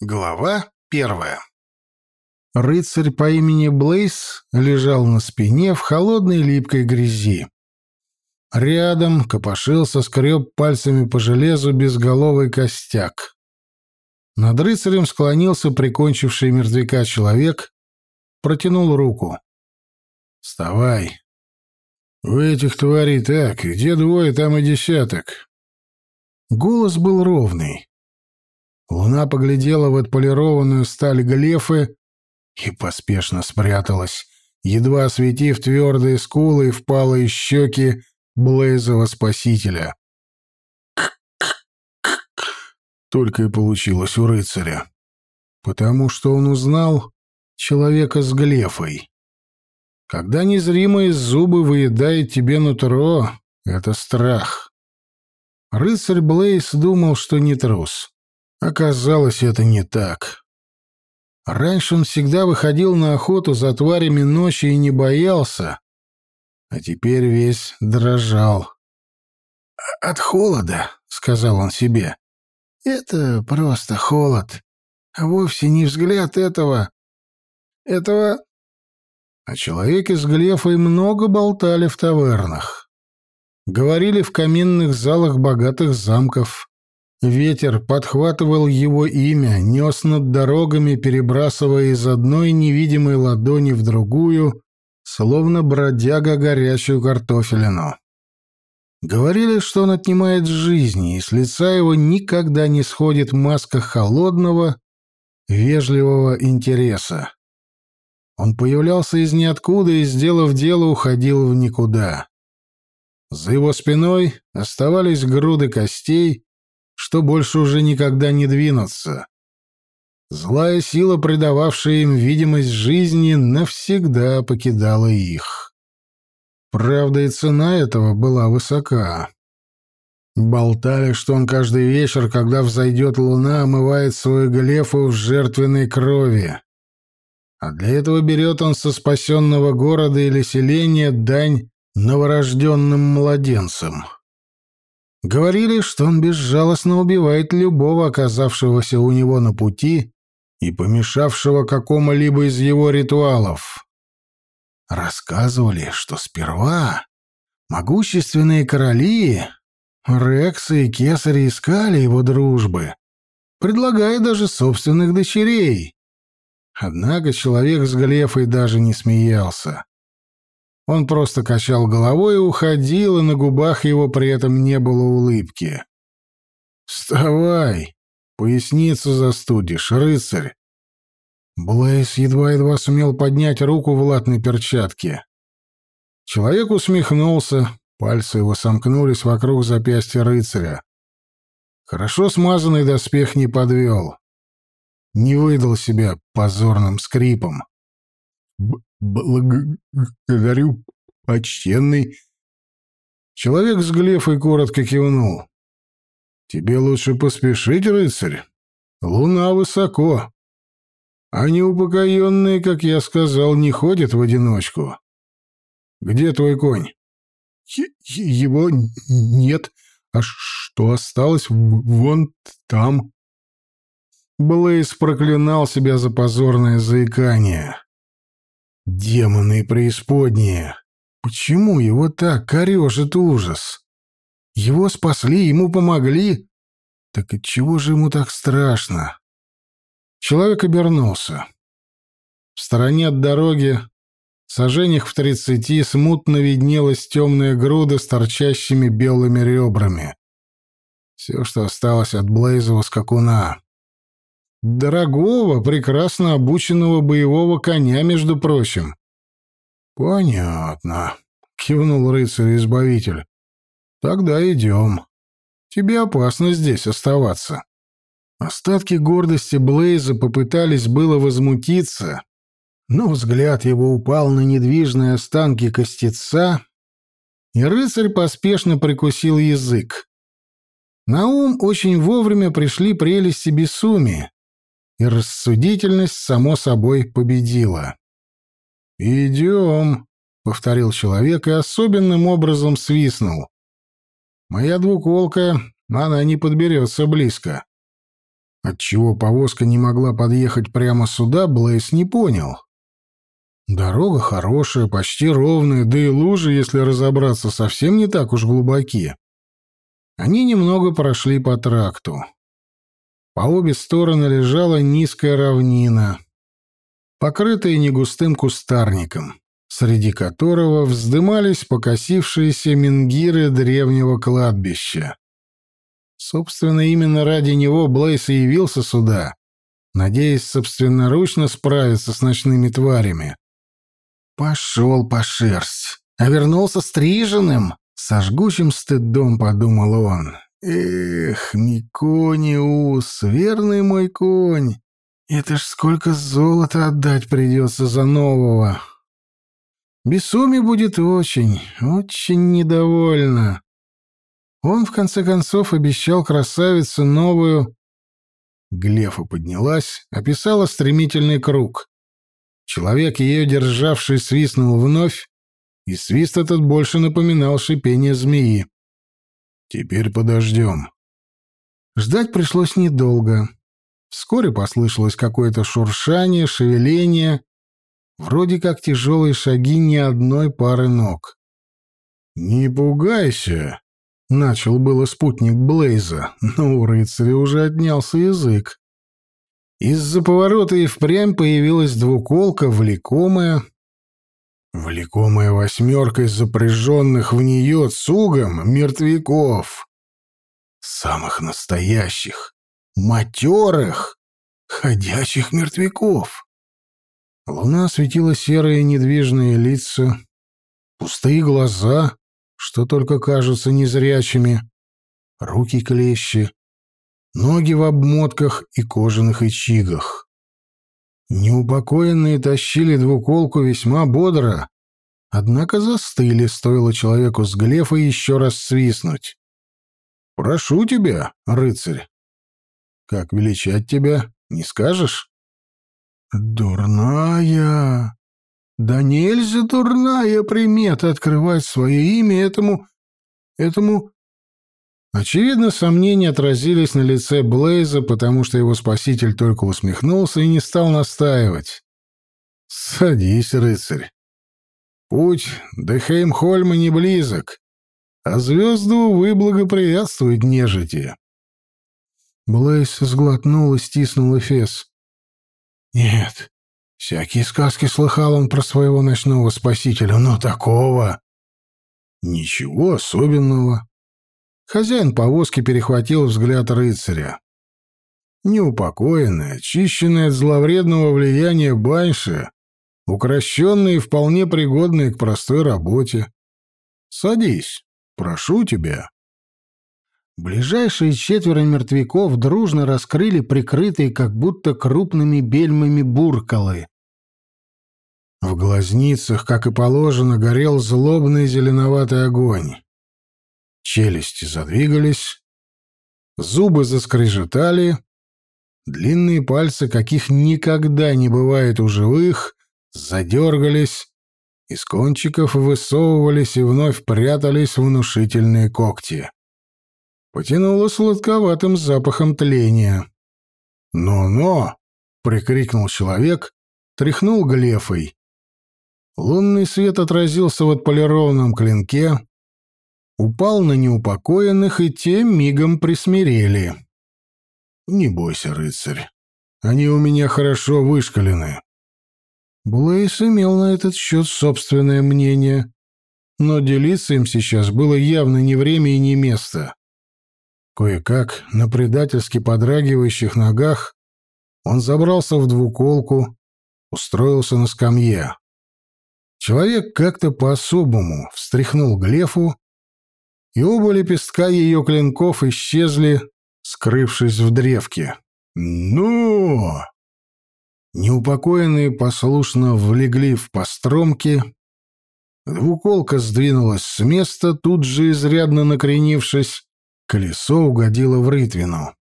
Глава первая. Рыцарь по имени Блейс лежал на спине в холодной липкой грязи. Рядом копошился, скреб пальцами по железу безголовый костяк. Над рыцарем склонился прикончивший мертвяка человек, протянул руку. «Вставай. У этих тварей так, где двое, там и десяток». Голос был ровный. Луна поглядела в отполированную сталь глефы и поспешно спряталась, едва осветив твердые скулы и впалые щеки Блейзова спасителя. Только и получилось у рыцаря. Потому что он узнал человека с глефой. Когда незримые зубы выедает тебе нутро, это страх. Рыцарь Блейз думал, что не трус. Оказалось, это не так. Раньше он всегда выходил на охоту за тварями ночи и не боялся, а теперь весь дрожал. «От холода», — сказал он себе. «Это просто холод, а вовсе не взгляд этого... этого...» О человеке с Глефой много болтали в тавернах. Говорили в каминных залах богатых замков. Ветер подхватывал его имя, нес над дорогами, перебрасывая из одной невидимой ладони в другую, словно бродяга горячую картофелину. Говорили, что он отнимает жизни, и с лица его никогда не сходит маска холодного, вежливого интереса. Он появлялся из ниоткуда и, сделав дело, уходил в никуда. За его спиной оставались груды костей, что больше уже никогда не двинутся. Злая сила, придававшая им видимость жизни, навсегда покидала их. Правда, и цена этого была высока. Болтали, что он каждый вечер, когда взойдет луна, омывает свою глефу в жертвенной крови. А для этого берет он со спасенного города или селения дань новорожденным младенцам. Говорили, что он безжалостно убивает любого оказавшегося у него на пути и помешавшего какому-либо из его ритуалов. Рассказывали, что сперва могущественные короли, Рексы и Кесари искали его дружбы, предлагая даже собственных дочерей. Однако человек с Глефой даже не смеялся. Он просто качал головой и уходил, и на губах его при этом не было улыбки. «Вставай! Поясницу застудишь, рыцарь!» Блейс едва-едва сумел поднять руку в латной перчатке. Человек усмехнулся, пальцы его сомкнулись вокруг запястья рыцаря. Хорошо смазанный доспех не подвел. Не выдал себя позорным скрипом. «Благодарю, почтенный». Человек с глефой коротко кивнул. «Тебе лучше поспешить, рыцарь. Луна высоко. А неупокоенные, как я сказал, не ходят в одиночку. Где твой конь?» «Его нет. А что осталось вон там?» Блейз проклинал себя за позорное заикание. Демоны преисподние! Почему его так корежит ужас? Его спасли, ему помогли. Так отчего же ему так страшно? Человек обернулся. В стороне от дороги, сожжениях в тридцати, смутно виднелась темная груда с торчащими белыми ребрами. Все, что осталось от Блейзова скакуна. Дорогого, прекрасно обученного боевого коня, между прочим. Понятно, кивнул рыцарь-избавитель. Тогда идем. Тебе опасно здесь оставаться. Остатки гордости Блейза попытались было возмутиться, но взгляд его упал на недвижные останки костеца, и рыцарь поспешно прикусил язык. На ум очень вовремя пришли прелести Бесуми, и рассудительность, само собой, победила. «Идем», — повторил человек и особенным образом свистнул. «Моя двуколка, она не подберется близко». Отчего повозка не могла подъехать прямо сюда, Блейс не понял. Дорога хорошая, почти ровная, да и лужи, если разобраться, совсем не так уж глубоки. Они немного прошли по тракту. По обе стороны лежала низкая равнина, покрытая негустым кустарником, среди которого вздымались покосившиеся менгиры древнего кладбища. Собственно, именно ради него Блейс и явился сюда, надеясь собственноручно справиться с ночными тварями. Пошел по шерсть, а вернулся стриженным. Со жгучим стыдом подумал он. Эх, Микониус, верный мой конь. Это ж сколько золота отдать придется за нового. Бесуми будет очень, очень недовольна. Он, в конце концов, обещал красавице новую... Глефа поднялась, описала стремительный круг. Человек, ее державший, свистнул вновь, и свист этот больше напоминал шипение змеи. «Теперь подождем». Ждать пришлось недолго. Вскоре послышалось какое-то шуршание, шевеление, вроде как тяжелые шаги ни одной пары ног. «Не пугайся», — начал было спутник Блейза, но у рыцаря уже отнялся язык. Из-за поворота и впрямь появилась двуколка, влекомая, влекомая восьмеркой запряженных в нее цугом мертвяков. Самых настоящих, матерых, ходячих мертвяков. Луна осветила серые недвижные лица, пустые глаза, что только кажутся незрячими, руки клещи, ноги в обмотках и кожаных ичигах. Неупокоенные тащили двуколку весьма бодро, однако застыли, стоило человеку с глефа еще раз свистнуть. «Прошу тебя, рыцарь!» «Как величать тебя, не скажешь?» «Дурная! Да нельзя дурная примета открывать свое имя этому... этому Очевидно, сомнения отразились на лице Блейза, потому что его спаситель только усмехнулся и не стал настаивать. «Садись, рыцарь. Путь до Хеймхольма не близок, а звезды, увы, благоприятствуют нежити». Блейз сглотнул и стиснул Эфес. «Нет, всякие сказки слыхал он про своего ночного спасителя, но такого...» «Ничего особенного», Хозяин повозки перехватил взгляд рыцаря. Неупокоенная, очищенная от зловредного влияния баньши, укращенная и вполне пригодная к простой работе. Садись, прошу тебя. Ближайшие четверо мертвяков дружно раскрыли прикрытые как будто крупными бельмами буркалы. В глазницах, как и положено, горел злобный зеленоватый огонь. Челюсти задвигались, зубы заскрежетали, длинные пальцы, каких никогда не бывает у живых, задергались, из кончиков высовывались и вновь прятались внушительные когти. Потянуло сладковатым запахом тления. «Но-но!» — прикрикнул человек, тряхнул глефой. Лунный свет отразился в отполированном клинке, упал на неупокоенных, и те мигом присмирели. «Не бойся, рыцарь, они у меня хорошо вышкалены». Блейс имел на этот счет собственное мнение, но делиться им сейчас было явно не время и не место. Кое-как, на предательски подрагивающих ногах, он забрался в двуколку, устроился на скамье. Человек как-то по-особому встряхнул Глефу, и оба лепестка ее клинков исчезли, скрывшись в древке. «Ну!» Неупокоенные послушно влегли в постромки. Двуколка сдвинулась с места, тут же изрядно накренившись. Колесо угодило в рытвину.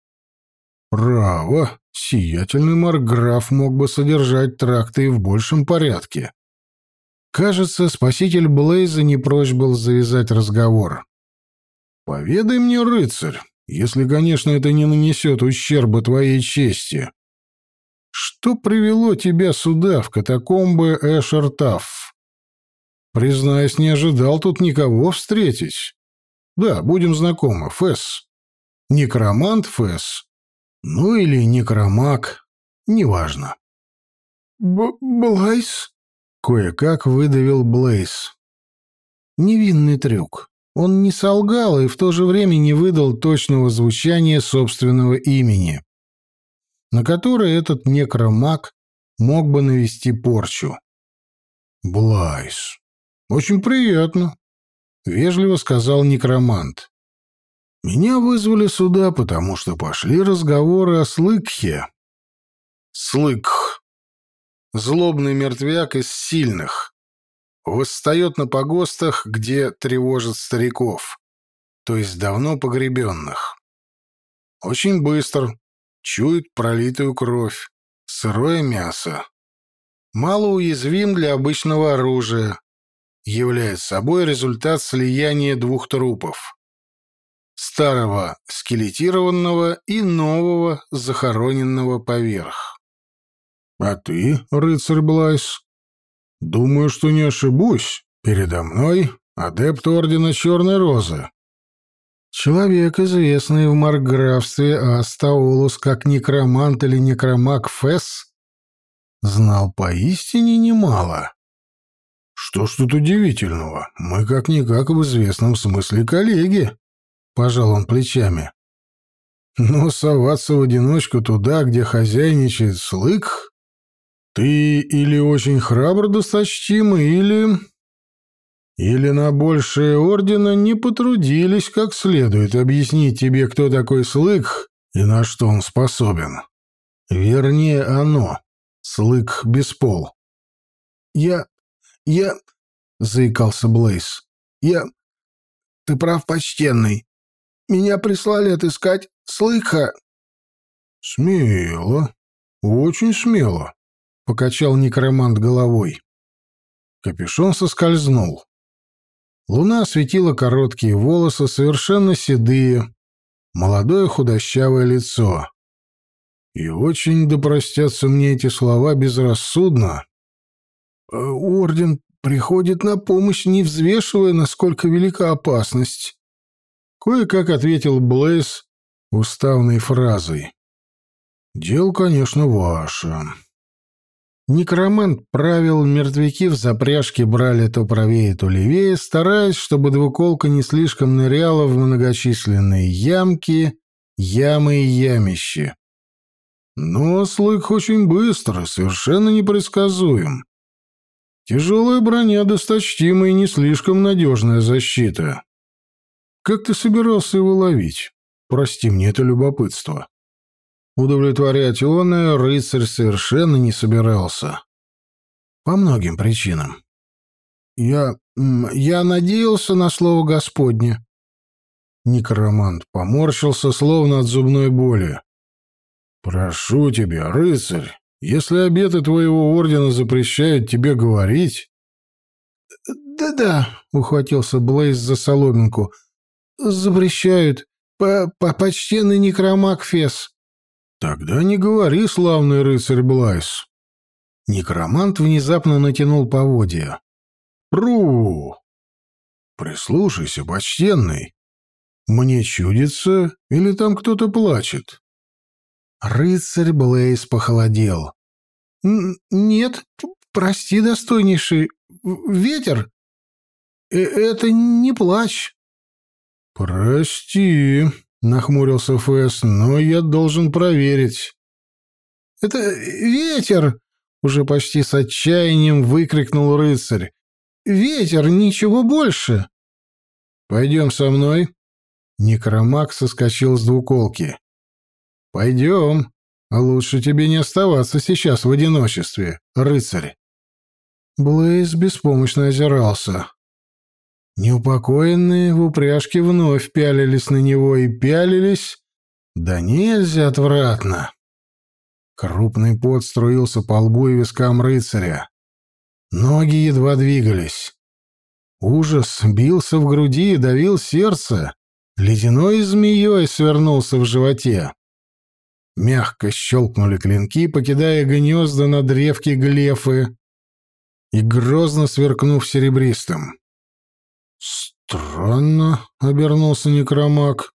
Право, сиятельный марграф мог бы содержать тракты в большем порядке. Кажется, спаситель Блейза не прочь был завязать разговор. «Поведай мне, рыцарь, Если, конечно, это не нанесет ущерба твоей чести. Что привело тебя сюда, в катакомбы Эшертаф? Признаюсь, не ожидал тут никого встретить. Да, будем знакомы, Фэс. Некромант Фэс. Ну или некромаг, неважно. Б «Блайс?» — кое-как выдавил Блейз. Невинный трюк. Он не солгал и в то же время не выдал точного звучания собственного имени, на которое этот некромаг мог бы навести порчу. «Блайс. Очень приятно», — вежливо сказал некромант. «Меня вызвали сюда, потому что пошли разговоры о Слыкхе». «Слыкх. Злобный мертвяк из сильных» восстает на погостах, где тревожат стариков, то есть давно погребенных. Очень быстро, чует пролитую кровь, сырое мясо. Мало уязвим для обычного оружия, является собой результат слияния двух трупов. Старого скелетированного и нового захороненного поверх. «А ты, рыцарь Блайс?» Думаю, что не ошибусь. Передо мной адепт Ордена Черной Розы. Человек, известный в Маркграфстве Астаулус как некромант или некромаг Фесс, знал поистине немало. Что ж тут удивительного? Мы как-никак в известном смысле коллеги, — пожал он плечами. Но соваться в одиночку туда, где хозяйничает слык, ты или очень храбр досточтимый, или... Или на большее ордена не потрудились как следует объяснить тебе, кто такой Слык и на что он способен. Вернее, оно, Слык Беспол. Я... я... — заикался Блейз. «Я... Ты прав, почтенный. Меня прислали отыскать Слыка». «Смело. Очень смело. — покачал некромант головой. Капюшон соскользнул. Луна осветила короткие волосы, совершенно седые, молодое худощавое лицо. И очень да простятся мне эти слова безрассудно. «Э, «Орден приходит на помощь, не взвешивая, насколько велика опасность», — кое-как ответил Блейз уставной фразой. «Дело, конечно, ваше». Некромант правил, мертвяки в запряжке брали то правее, то левее, стараясь, чтобы двуколка не слишком ныряла в многочисленные ямки, ямы и ямищи. Но слык очень быстро, совершенно непредсказуем. Тяжелая броня досточтимая и не слишком надежная защита. Как ты собирался его ловить? Прости мне это любопытство. Удовлетворять он рыцарь совершенно не собирался. По многим причинам. «Я... я надеялся на слово Господне». Некромант поморщился, словно от зубной боли. «Прошу тебя, рыцарь, если обеты твоего ордена запрещают тебе говорить...» «Да-да», — ухватился Блейз за соломинку. «Запрещают. По -по Почтенный некромаг Фес». «Тогда не говори, славный рыцарь Блайс». Некромант внезапно натянул поводья. «Пру! Прислушайся, почтенный. Мне чудится, или там кто-то плачет?» Рыцарь Блейс похолодел. «Нет, прости, достойнейший, ветер. Э, это не плач». «Прости», Нахмурился Фэс, но я должен проверить. «Это ветер!» — уже почти с отчаянием выкрикнул рыцарь. «Ветер, ничего больше!» «Пойдем со мной». Некромак соскочил с двуколки. «Пойдем. А лучше тебе не оставаться сейчас в одиночестве, рыцарь». Блейз беспомощно озирался. Неупокоенные в упряжке вновь пялились на него и пялились, да нельзя отвратно. Крупный пот струился по лбу и вискам рыцаря. Ноги едва двигались. Ужас бился в груди и давил сердце. ледяной змеей свернулся в животе. Мягко щелкнули клинки, покидая гнезда на древке глефы и грозно сверкнув серебристым. «Странно», — обернулся некромаг.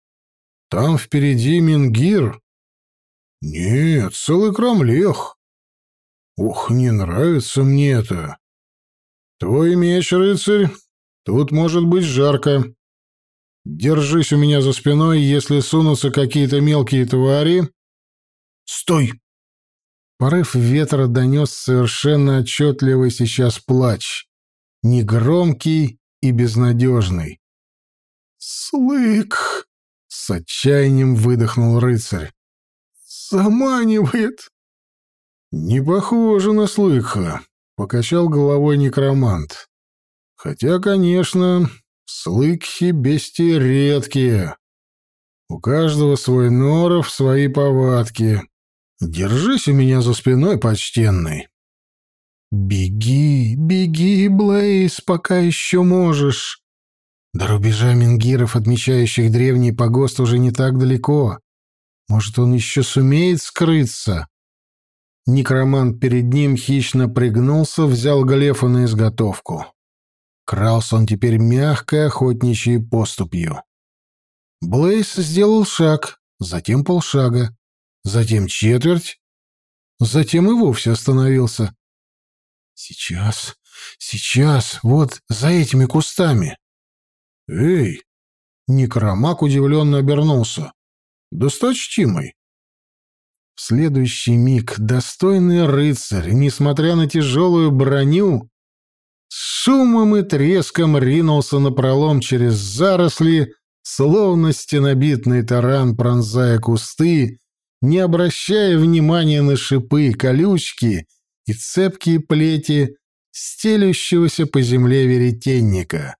«Там впереди Мингир». «Нет, целый крамлех». «Ух, не нравится мне это». «Твой меч, рыцарь, тут может быть жарко. Держись у меня за спиной, если сунутся какие-то мелкие твари, Стой!» Порыв ветра донес совершенно отчетливый сейчас плач, негромкий и безнадежный. «Слык!» — с отчаянием выдохнул рыцарь. «Заманивает!» «Не похоже на слыха», — покачал головой некромант. «Хотя, конечно, слыкхи бестии редкие. У каждого свой норов, свои повадки. Держись у меня за спиной, почтенный. Беги, беги, Блейз, пока еще можешь. До рубежа мингиров, отмечающих древний погост, уже не так далеко. Может, он еще сумеет скрыться? Некромант перед ним хищно пригнулся, взял Галефа на изготовку. Крался он теперь мягкой охотничьей поступью. Блейз сделал шаг, затем полшага затем четверть, затем и вовсе остановился. Сейчас, сейчас, вот за этими кустами. Эй! Некромак удивленно обернулся. Досточтимый. В следующий миг достойный рыцарь, несмотря на тяжелую броню, с шумом и треском ринулся на пролом через заросли, словно стенобитный таран, пронзая кусты не обращая внимания на шипы, колючки и цепкие плети стелющегося по земле веретенника.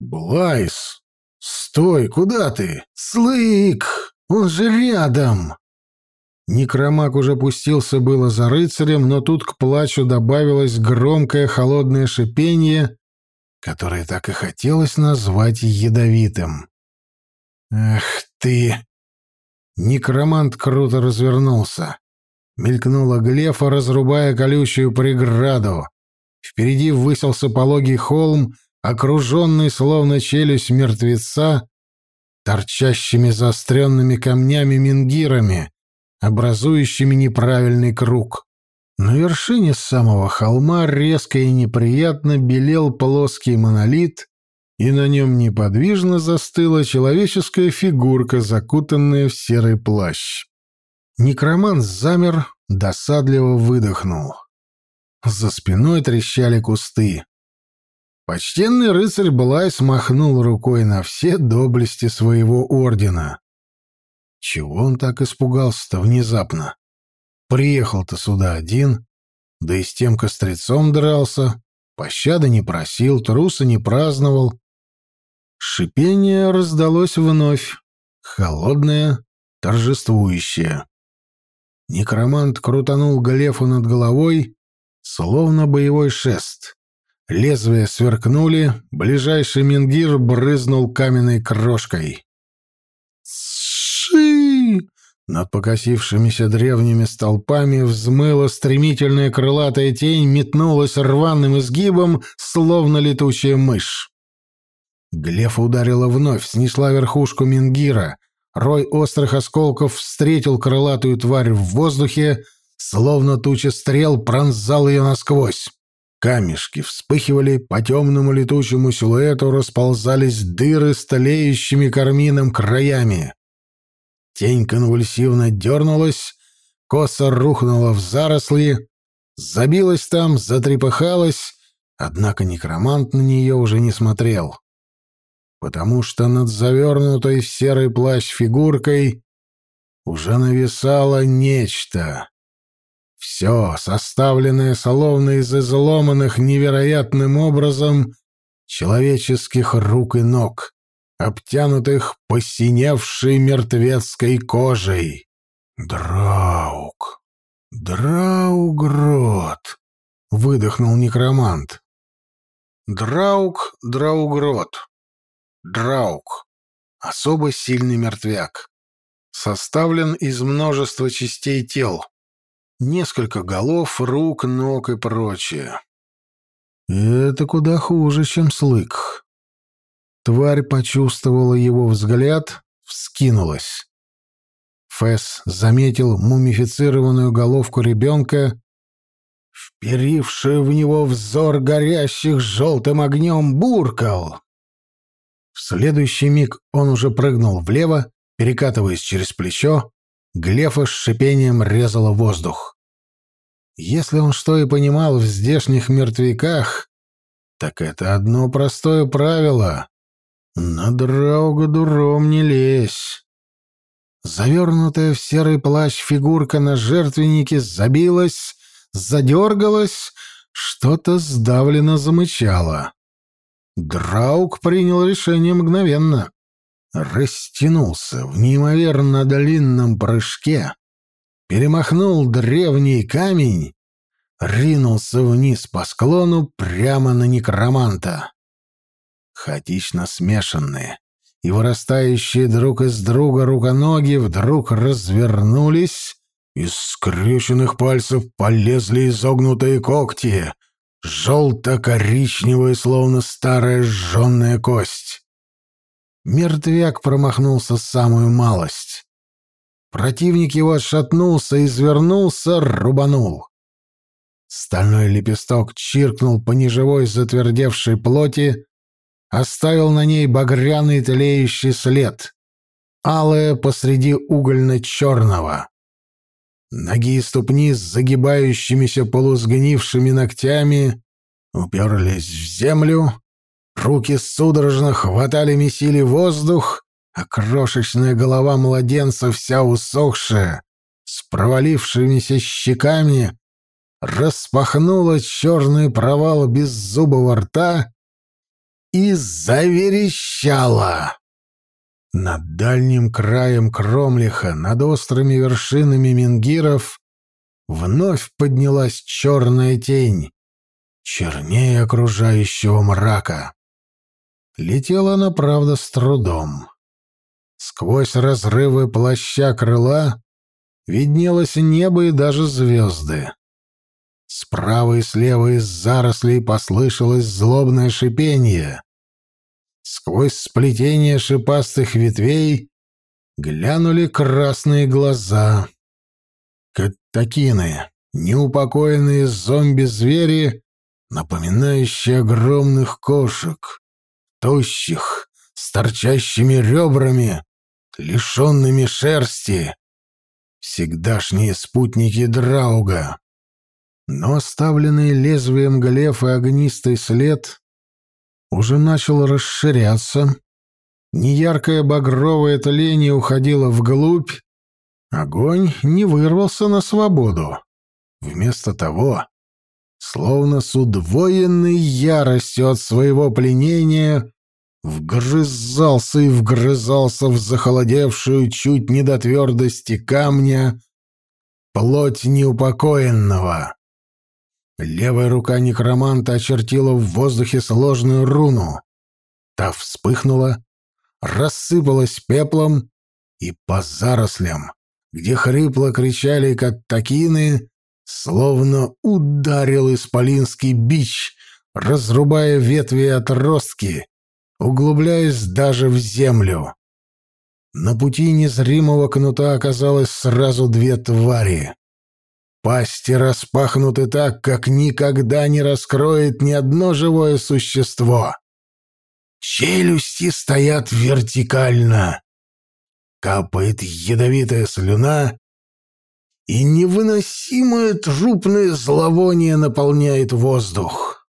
«Блайс! Стой! Куда ты? Слык! Он же рядом!» Некромак уже пустился было за рыцарем, но тут к плачу добавилось громкое холодное шипение, которое так и хотелось назвать ядовитым. «Ах ты!» Некромант круто развернулся. Мелькнула глефа, разрубая колючую преграду. Впереди высился пологий холм, окруженный, словно челюсть мертвеца, торчащими заостренными камнями-мингирами, образующими неправильный круг. На вершине самого холма резко и неприятно белел плоский монолит, и на нем неподвижно застыла человеческая фигурка, закутанная в серый плащ. Некромант замер, досадливо выдохнул. За спиной трещали кусты. Почтенный рыцарь Блай смахнул рукой на все доблести своего ордена. Чего он так испугался-то внезапно? Приехал-то сюда один, да и с тем кострецом дрался, пощады не просил, труса не праздновал, Шипение раздалось вновь, холодное, торжествующее. Некромант крутанул Галефу над головой, словно боевой шест. Лезвия сверкнули, ближайший менгир брызнул каменной крошкой. «Ши!» Над покосившимися древними столпами взмыла стремительная крылатая тень, метнулась рваным изгибом, словно летучая мышь. Глефа ударила вновь, снесла верхушку Мингира. Рой острых осколков встретил крылатую тварь в воздухе, словно туча стрел пронзал ее насквозь. Камешки вспыхивали, по темному летучему силуэту расползались дыры с тлеющими кармином краями. Тень конвульсивно дернулась, коса рухнула в заросли, забилась там, затрепыхалась, однако некромант на нее уже не смотрел потому что над завернутой в серый плащ фигуркой уже нависало нечто. Все, составленное словно из изломанных невероятным образом человеческих рук и ног, обтянутых посиневшей мертвецкой кожей. «Драук! Драугрот!» — выдохнул некромант. «Драук, Драугрот!» Драук. особо сильный мертвяк. Составлен из множества частей тел. Несколько голов, рук, ног и прочее. Это куда хуже, чем слык. Тварь почувствовала его взгляд, вскинулась. Фэс заметил мумифицированную головку ребенка, вперившую в него взор горящих желтым огнем буркал. В следующий миг он уже прыгнул влево, перекатываясь через плечо, Глефа с шипением резала воздух. Если он что и понимал в здешних мертвяках, так это одно простое правило — на драуга дуром не лезь. Завернутая в серый плащ фигурка на жертвеннике забилась, задергалась, что-то сдавленно замычало. Драуг принял решение мгновенно. Растянулся в неимоверно длинном прыжке, перемахнул древний камень, ринулся вниз по склону прямо на некроманта. Хаотично смешанные и вырастающие друг из друга руконоги вдруг развернулись, из скрюченных пальцев полезли изогнутые когти, желто-коричневые, словно старая сжженная кость. Мертвяк промахнулся самую малость. Противник его отшатнулся, извернулся, рубанул. Стальной лепесток чиркнул по неживой затвердевшей плоти, оставил на ней багряный тлеющий след, алое посреди угольно-черного. Ноги и ступни с загибающимися полусгнившими ногтями уперлись в землю, руки судорожно хватали месили воздух, а крошечная голова младенца, вся усохшая, с провалившимися щеками, распахнула черный провал беззубого рта и заверещала. Над дальним краем Кромлиха, над острыми вершинами Мингиров, вновь поднялась черная тень, чернее окружающего мрака. Летела она, правда, с трудом. Сквозь разрывы плаща крыла виднелось небо и даже звезды. Справа и слева из зарослей послышалось злобное шипение. Сквозь сплетение шипастых ветвей глянули красные глаза. Каттакины, неупокоенные зомби-звери, напоминающие огромных кошек, тощих, с торчащими ребрами, лишенными шерсти, всегдашние спутники Драуга. Но оставленный лезвием Глефа огнистый след уже начал расширяться. Неяркое багровое тление уходило вглубь. Огонь не вырвался на свободу. Вместо того, словно с удвоенной яростью от своего пленения, вгрызался и вгрызался в захолодевшую чуть не до твердости камня плоть неупокоенного. Левая рука некроманта очертила в воздухе сложную руну. Та вспыхнула, рассыпалась пеплом, и по зарослям, где хрипло кричали каттакины, словно ударил исполинский бич, разрубая ветви и отростки, углубляясь даже в землю. На пути незримого кнута оказалось сразу две твари. Пасти распахнуты так, как никогда не раскроет ни одно живое существо. Челюсти стоят вертикально. Капает ядовитая слюна, и невыносимое трупное зловоние наполняет воздух.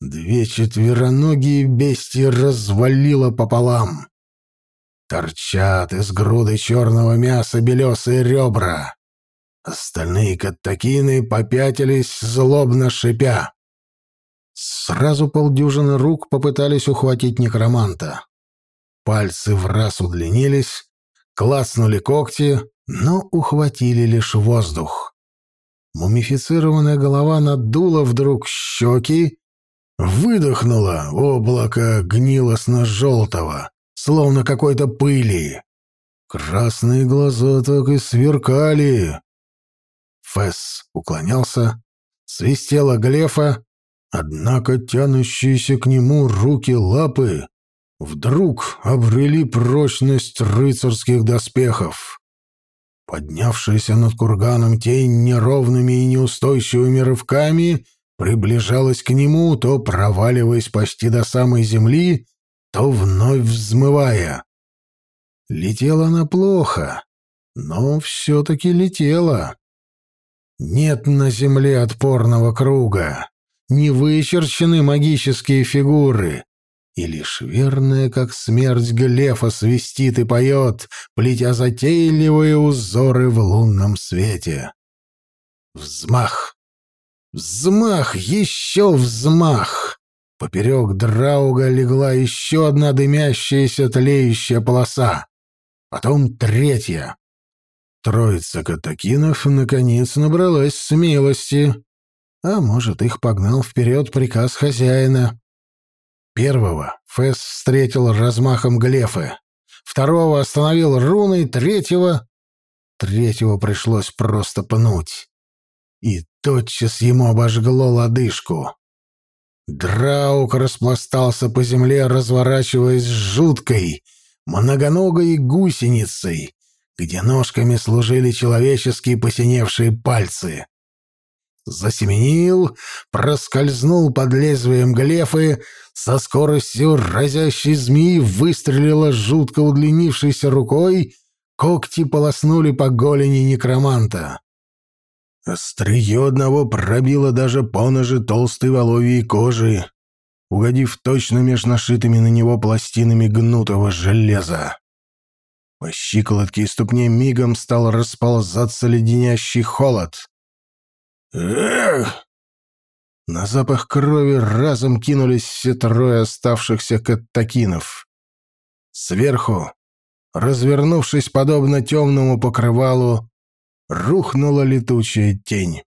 Две четвероногие бестии развалило пополам. Торчат из груды черного мяса белесые ребра. Остальные каттакины попятились, злобно шипя. Сразу полдюжины рук попытались ухватить некроманта. Пальцы в раз удлинились, клацнули когти, но ухватили лишь воздух. Мумифицированная голова надула вдруг щеки, выдохнула облако гнилостно-желтого, словно какой-то пыли. Красные глаза так и сверкали. Фесс уклонялся, свистела глефа, однако тянущиеся к нему руки-лапы вдруг обрели прочность рыцарских доспехов. Поднявшаяся над курганом тень неровными и неустойчивыми рывками приближалась к нему, то проваливаясь почти до самой земли, то вновь взмывая. Летела она плохо, но все-таки летела. Нет на земле отпорного круга, не вычерчены магические фигуры, и лишь верная, как смерть Глефа, свистит и поет, плетя затейливые узоры в лунном свете. Взмах! Взмах! Еще взмах! Поперек драуга легла еще одна дымящаяся тлеющая полоса. Потом третья. Троица катакинов наконец набралась смелости. А может, их погнал вперед приказ хозяина. Первого Фэс встретил размахом глефы, второго остановил руной, третьего... Третьего пришлось просто пнуть. И тотчас ему обожгло лодыжку. Драук распластался по земле, разворачиваясь жуткой, многоногой гусеницей, где ножками служили человеческие посиневшие пальцы засеменил, проскользнул под лезвием глефы, со скоростью разящей змеи выстрелила жутко удлинившейся рукой, когти полоснули по голени некроманта. Острие одного пробило даже поножи толстой воловьей кожи, угодив точно меж нашитыми на него пластинами гнутого железа. По щиколотке и ступне мигом стал расползаться леденящий холод. Эх! На запах крови разом кинулись все трое оставшихся каттакинов. Сверху, развернувшись подобно темному покрывалу, рухнула летучая тень.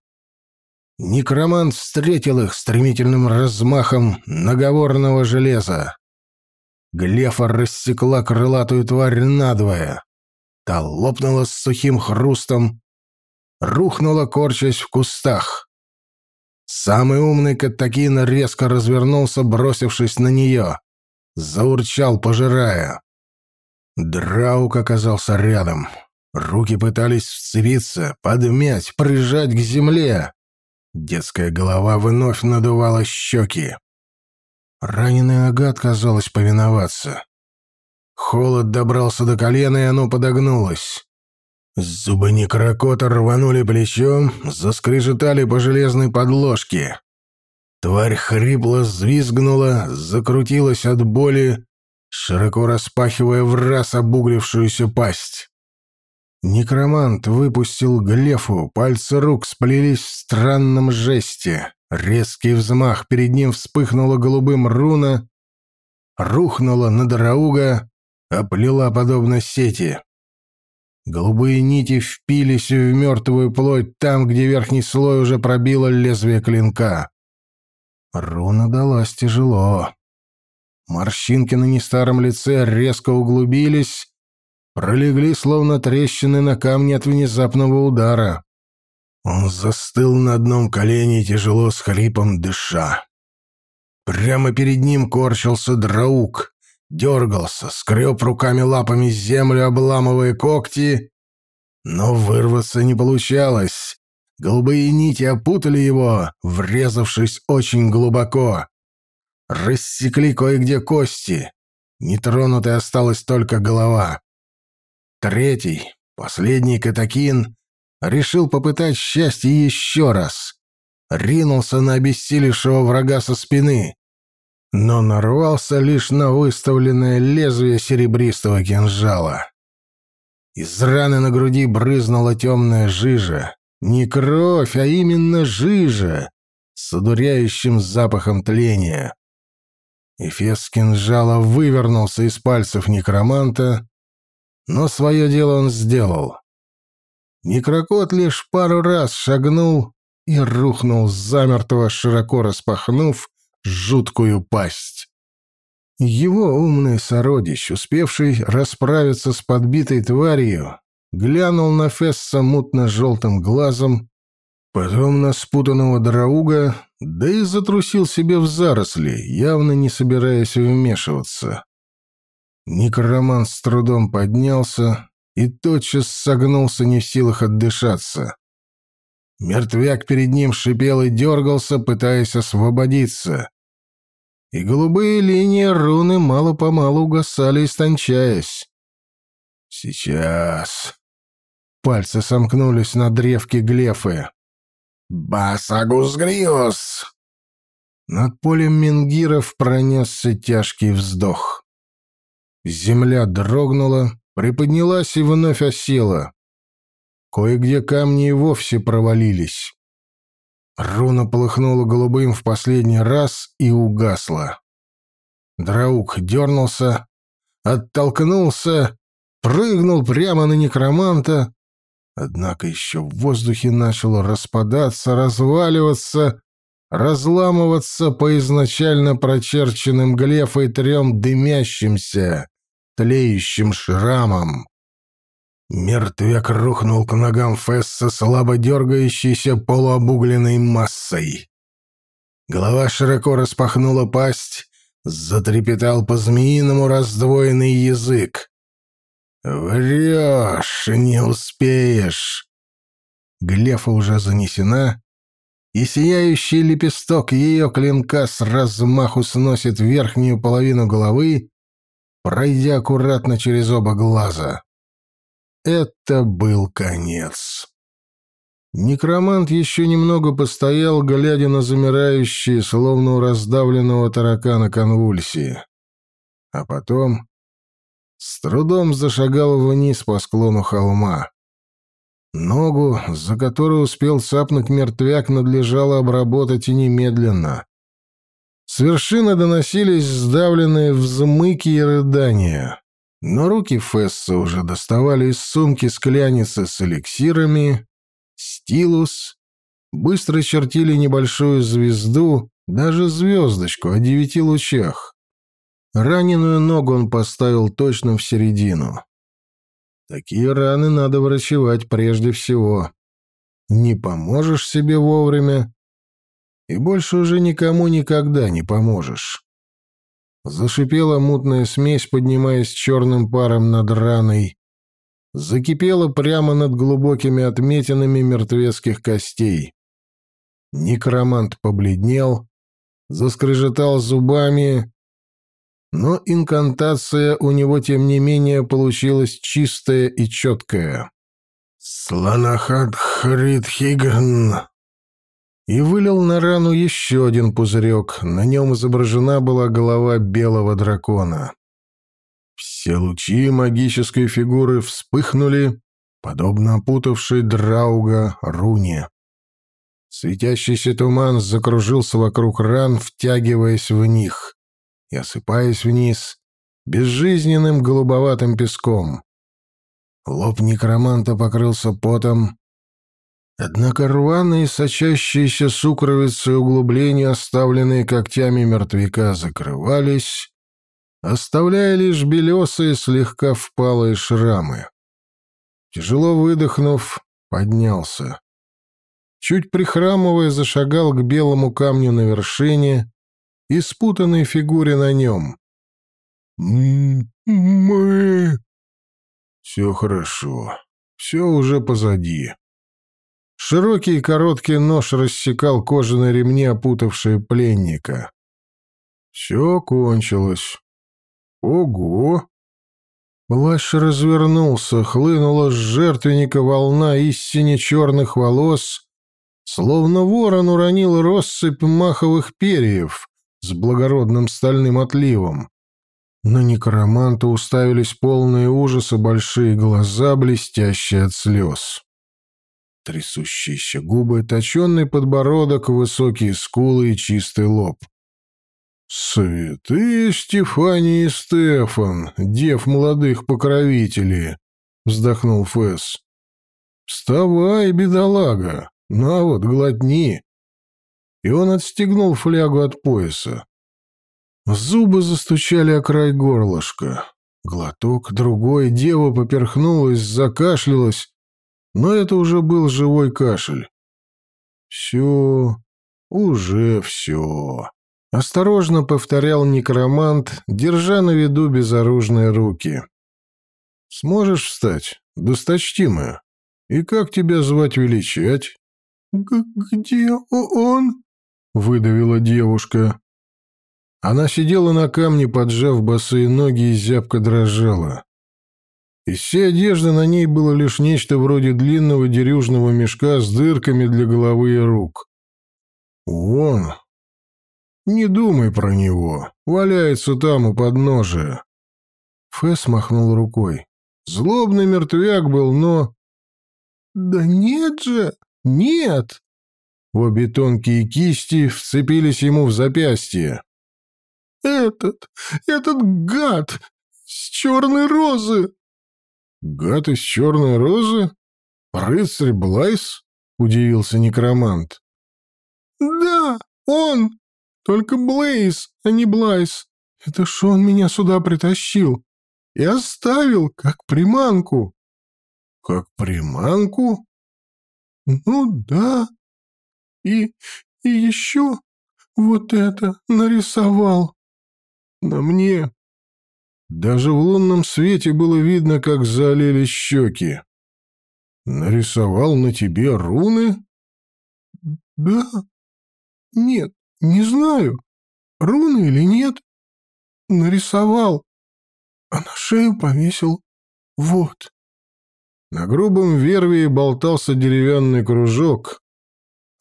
Некромант встретил их стремительным размахом наговорного железа. Глефа рассекла крылатую тварь надвое. Та лопнула с сухим хрустом, рухнула, корчась в кустах. Самый умный Каттакин резко развернулся, бросившись на нее. Заурчал, пожирая. Драук оказался рядом. Руки пытались вцепиться, подмять, прижать к земле. Детская голова вновь надувала щеки. Раненая нога отказалась повиноваться. Холод добрался до колена, и оно подогнулось. Зубы некрокота рванули плечом, заскрежетали по железной подложке. Тварь хрипло взвизгнула, закрутилась от боли, широко распахивая в раз обуглившуюся пасть. Некромант выпустил глефу, пальцы рук сплелись в странном жесте. Резкий взмах, перед ним вспыхнула голубым руна, рухнула на Дарауга, оплела подобно сети. Голубые нити впились в мертвую плоть там, где верхний слой уже пробило лезвие клинка. Руна далась тяжело. Морщинки на нестаром лице резко углубились, пролегли словно трещины на камне от внезапного удара. Он застыл на одном колене, тяжело с хрипом дыша. Прямо перед ним корчился драук дергался, скреб руками-лапами землю, обламывая когти, но вырваться не получалось. Голубые нити опутали его, врезавшись очень глубоко. Рассекли кое-где кости. Нетронутой осталась только голова. Третий, последний катакин, решил попытать счастье еще раз. Ринулся на обессилевшего врага со спины но нарвался лишь на выставленное лезвие серебристого кинжала. Из раны на груди брызнула темная жижа. Не кровь, а именно жижа, с одуряющим запахом тления. Эфес кинжала вывернулся из пальцев некроманта, но свое дело он сделал. Некрокот лишь пару раз шагнул и рухнул замертво, широко распахнув жуткую пасть. Его умный сородич, успевший расправиться с подбитой тварью, глянул на Фесса мутно-желтым глазом, потом на спутанного драуга, да и затрусил себе в заросли, явно не собираясь вмешиваться. Некроман с трудом поднялся и тотчас согнулся не в силах отдышаться. Мертвяк перед ним шипел и дергался, пытаясь освободиться. И голубые линии руны мало-помалу угасали, истончаясь. «Сейчас...» Пальцы сомкнулись на древке глефы. «Басагусгриус!» Над полем мингиров пронесся тяжкий вздох. Земля дрогнула, приподнялась и вновь осела. Кое-где камни и вовсе провалились. Руна полыхнула голубым в последний раз и угасла. Драук дернулся, оттолкнулся, прыгнул прямо на некроманта, однако еще в воздухе начало распадаться, разваливаться, разламываться по изначально прочерченным глефой трем дымящимся, тлеющим шрамам. Мертвяк рухнул к ногам Фесса слабо дергающейся полуобугленной массой. Голова широко распахнула пасть, затрепетал по-змеиному раздвоенный язык. «Врешь, не успеешь!» Глефа уже занесена, и сияющий лепесток ее клинка с размаху сносит верхнюю половину головы, пройдя аккуратно через оба глаза. Это был конец. Некромант еще немного постоял, глядя на замирающие, словно у раздавленного таракана конвульсии. А потом с трудом зашагал вниз по склону холма. Ногу, за которую успел цапнуть мертвяк, надлежало обработать и немедленно. С вершины доносились сдавленные взмыки и рыдания. Но руки Фесса уже доставали из сумки скляницы с эликсирами, стилус, быстро чертили небольшую звезду, даже звездочку о девяти лучах. Раненую ногу он поставил точно в середину. Такие раны надо врачевать прежде всего. Не поможешь себе вовремя, и больше уже никому никогда не поможешь. Зашипела мутная смесь, поднимаясь черным паром над раной. Закипела прямо над глубокими отметинами мертвецких костей. Некромант побледнел, заскрежетал зубами но инкантация у него, тем не менее, получилась чистая и четкая. «Сланахат Хридхигн!» И вылил на рану еще один пузырек. На нем изображена была голова белого дракона. Все лучи магической фигуры вспыхнули, подобно опутавшей Драуга руне. Светящийся туман закружился вокруг ран, втягиваясь в них и осыпаясь вниз безжизненным голубоватым песком. Лоб некроманта покрылся потом, однако рваные сочащиеся сукровицы углубления, оставленные когтями мертвяка, закрывались, оставляя лишь белесые слегка впалые шрамы. Тяжело выдохнув, поднялся. Чуть прихрамывая, зашагал к белому камню на вершине, и спутанной фигуре на нем. «Мы...» «Все хорошо. Все уже позади». Широкий и короткий нож рассекал кожаные ремни, опутавшие пленника. Все кончилось. Ого! Плащ развернулся, хлынула с жертвенника волна истине черных волос, словно ворон уронил россыпь маховых перьев, с благородным стальным отливом. На некроманта уставились полные ужаса большие глаза, блестящие от слез. Трясущиеся губы, точенный подбородок, высокие скулы и чистый лоб. «Святые Стефания и Стефан, дев молодых покровителей!» — вздохнул Фэс. «Вставай, бедолага! На вот, глотни!» и он отстегнул флягу от пояса. Зубы застучали о край горлышка. Глоток, другой, дева поперхнулась, закашлялась, но это уже был живой кашель. Все, уже все. Осторожно повторял некромант, держа на виду безоружные руки. «Сможешь встать, досточтимая? И как тебя звать величать?» Г «Где он?» — выдавила девушка. Она сидела на камне, поджав босые ноги и зябко дрожала. Из всей одежды на ней было лишь нечто вроде длинного дерюжного мешка с дырками для головы и рук. «Он, не думай про него. Валяется там у подножия. Фэс махнул рукой. Злобный мертвяк был, но... Да нет же! Нет! Обе тонкие кисти вцепились ему в запястье. Этот, этот гад с черной розы! Гад из черной розы? Рыцарь Блайс? Удивился некромант. Да, он! Только Блейз, а не Блайс. Это ж он меня сюда притащил. И оставил, как приманку. Как приманку? Ну да. И, и еще вот это нарисовал. На мне. Даже в лунном свете было видно, как залили щеки. Нарисовал на тебе руны? Да. Нет, не знаю, руны или нет. Нарисовал, а на шею повесил. Вот. На грубом вервии болтался деревянный кружок,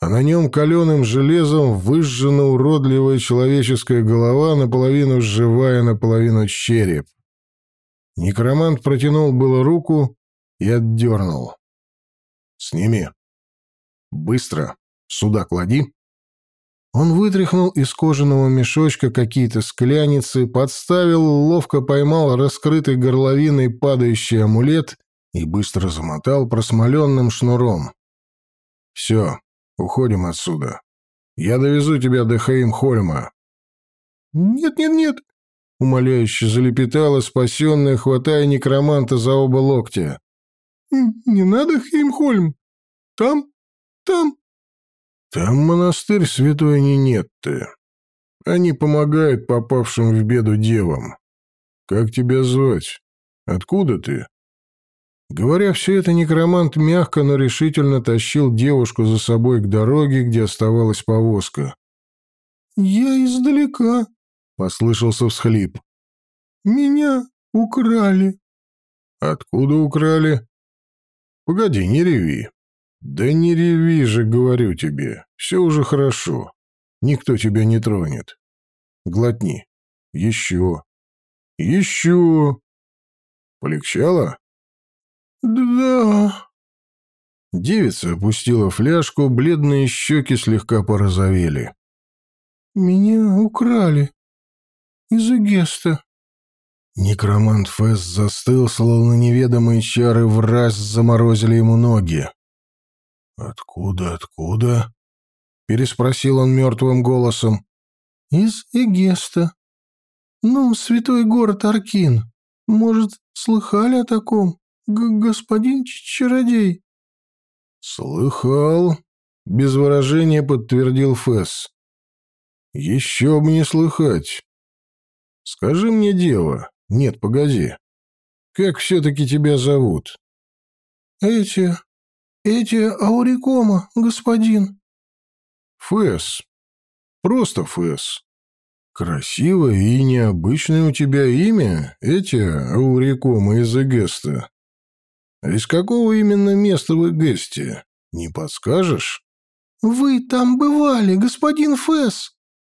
а на нем каленым железом выжжена уродливая человеческая голова, наполовину живая, наполовину череп. Некромант протянул было руку и отдернул. «Сними. Быстро. Сюда клади». Он вытряхнул из кожаного мешочка какие-то скляницы, подставил, ловко поймал раскрытый горловиной падающий амулет и быстро замотал просмоленным шнуром. «Все, уходим отсюда. Я довезу тебя до Хаим-Хольма». «Нет-нет-нет», — умоляюще залепетала спасенная, хватая некроманта за оба локтя. «Не надо Хеймхольм. Там, там там монастырь святой Нинетты. Они помогают попавшим в беду девам. Как тебя звать? Откуда ты? Говоря все это, некромант мягко, но решительно тащил девушку за собой к дороге, где оставалась повозка. «Я издалека», — послышался всхлип. «Меня украли». «Откуда украли?» «Погоди, не реви. «Да не реви же, говорю тебе. Все уже хорошо. Никто тебя не тронет. Глотни. Еще. Еще. Полегчало?» «Да...» Девица опустила фляжку, бледные щеки слегка порозовели. «Меня украли. Из Эгеста». Некромант Фесс застыл, словно неведомые чары враз заморозили ему ноги. «Откуда, откуда?» — переспросил он мертвым голосом. «Из Эгеста. Ну, святой город Аркин. Может, слыхали о таком, господин чародей?» «Слыхал», — без выражения подтвердил Фесс. «Еще бы не слыхать. Скажи мне, дева, нет, погоди, как все-таки тебя зовут?» «Эти «Эти аурикома, господин». «Фэс. Просто Фэс. Красивое и необычное у тебя имя, эти аурикома из Эгеста. А из какого именно места в Эгесте? Не подскажешь?» «Вы там бывали, господин Фэс!»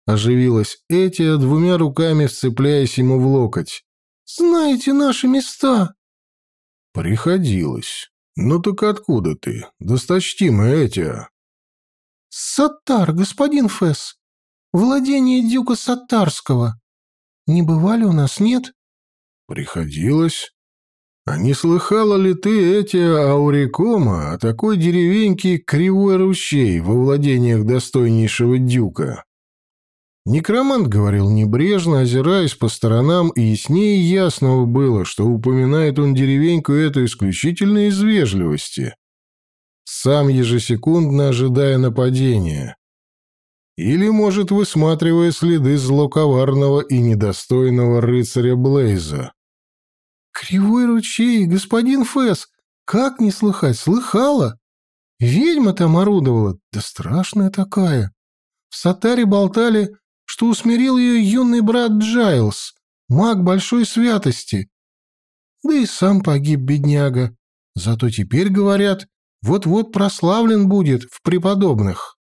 Оживилась Этия, двумя руками вцепляясь ему в локоть. «Знаете наши места?» «Приходилось. «Ну так откуда ты, досточтимый Этия?» «Саттар, господин Фесс. Владение дюка Саттарского. Не бывали у нас, нет?» «Приходилось. А не слыхала ли ты, Этия Аурикома, о такой деревеньке Кривой Ручей во владениях достойнейшего дюка?» Некромант говорил небрежно, озираясь по сторонам, и яснее ясного было, что упоминает он деревеньку эту исключительно из вежливости, сам ежесекундно ожидая нападения. Или, может, высматривая следы злоковарного и недостойного рыцаря Блейза. «Кривой ручей, господин Фэс, как не слыхать, слыхала? Ведьма там орудовала, да страшная такая. В Сатаре болтали, что усмирил ее юный брат Джайлз, маг большой святости. Да и сам погиб бедняга. Зато теперь, говорят, вот-вот прославлен будет в преподобных.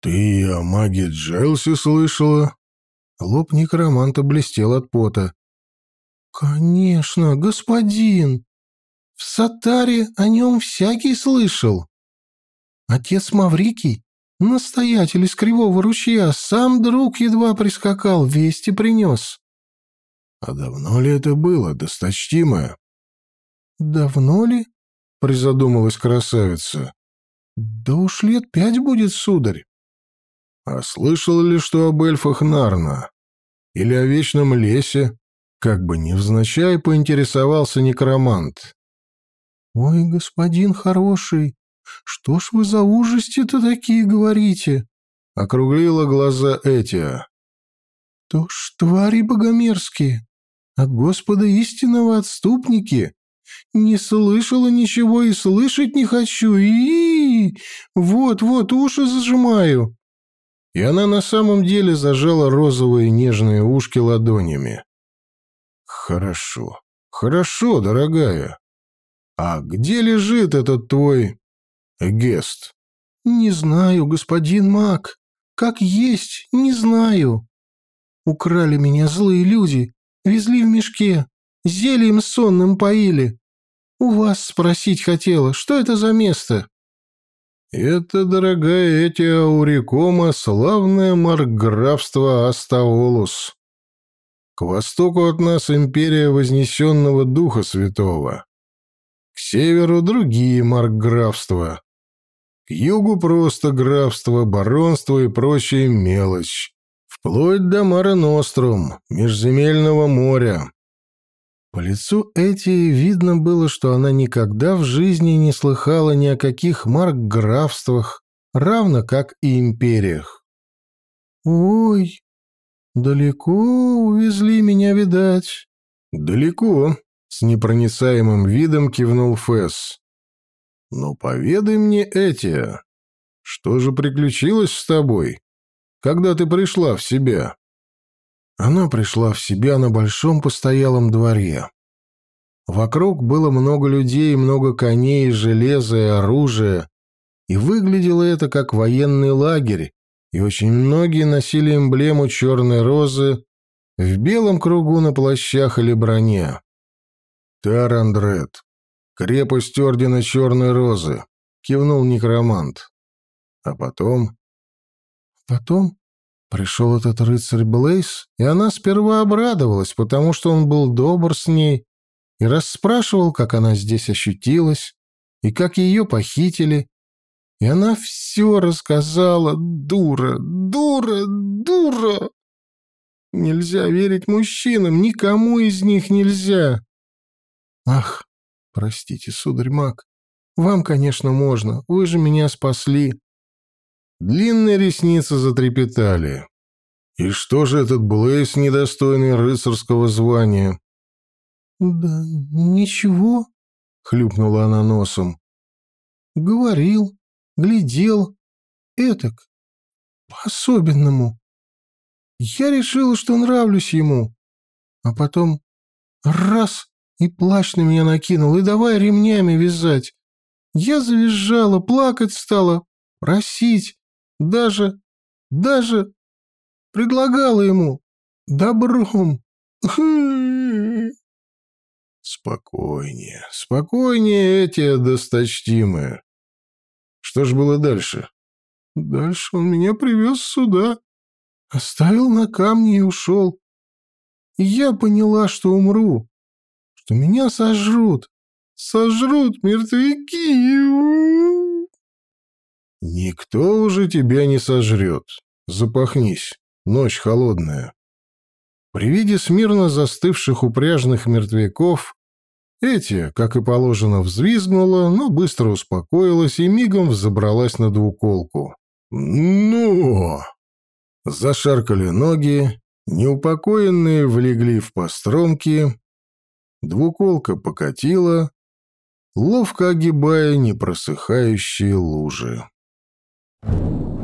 «Ты о маге Джайлсе слышала?» Лоб некроманта блестел от пота. «Конечно, господин. В Сатаре о нем всякий слышал. Отец Маврикий Настоятель из Кривого ручья, сам друг едва прискакал, вести принес. А давно ли это было, досточтимое? Давно ли? Призадумалась красавица. Да уж лет пять будет, сударь. А слышал ли что об эльфах Нарна? Или о вечном лесе? Как бы невзначай поинтересовался некромант. Ой, господин хороший, «Что ж вы за ужасти-то такие говорите?» — округлила глаза Этия. «То ж твари богомерзкие, от Господа истинного отступники. Не слышала ничего и слышать не хочу, и Вот-вот уши зажимаю». И она на самом деле зажала розовые нежные ушки ладонями. «Хорошо, хорошо, дорогая. А где лежит этот твой Гест. «Не знаю, господин Мак. Как есть, не знаю. Украли меня злые люди, везли в мешке, зельем сонным поили. У вас спросить хотела, что это за место?» «Это, дорогая эти Аурикома, славное маркграфство Астаолус. К востоку от нас империя Вознесенного Духа Святого. К северу другие маркграфства. К югу просто графство, баронство и прочая мелочь. Вплоть до Мара Нострум, межземельного моря. По лицу Эти видно было, что она никогда в жизни не слыхала ни о каких маркграфствах, равно как и империях. «Ой, далеко увезли меня, видать». «Далеко», — с непроницаемым видом кивнул Фесс. «Ну, поведай мне эти. Что же приключилось с тобой, когда ты пришла в себя?» Она пришла в себя на большом постоялом дворе. Вокруг было много людей, много коней, железа и оружия, и выглядело это как военный лагерь, и очень многие носили эмблему черной розы в белом кругу на плащах или броне. Тарандред, «Крепость Ордена Черной Розы», — кивнул некромант. А потом... Потом пришел этот рыцарь Блейс, и она сперва обрадовалась, потому что он был добр с ней, и расспрашивал, как она здесь ощутилась, и как ее похитили. И она все рассказала. Дура, дура, дура! Нельзя верить мужчинам, никому из них нельзя. Ах, «Простите, сударь маг, вам, конечно, можно, вы же меня спасли». Длинные ресницы затрепетали. «И что же этот Блейс, недостойный рыцарского звания?» «Да ничего», — хлюпнула она носом. «Говорил, глядел, этак, по-особенному. Я решила, что нравлюсь ему, а потом раз и плащ на меня накинул, и давай ремнями вязать. Я завизжала, плакать стала, просить, даже, даже предлагала ему добром. Спокойнее, спокойнее, эти досточтимые. Что ж было дальше? Дальше он меня привез сюда, оставил на камне и ушел. я поняла, что умру что меня сожрут. Сожрут мертвяки. Никто уже тебя не сожрет. Запахнись. Ночь холодная. При виде смирно застывших упряжных мертвяков эти, как и положено, взвизгнула, но быстро успокоилась и мигом взобралась на двуколку. «Ну!» Зашаркали ноги, неупокоенные влегли в постромки, двуколка покатила, ловко огибая непросыхающие лужи. Thank you.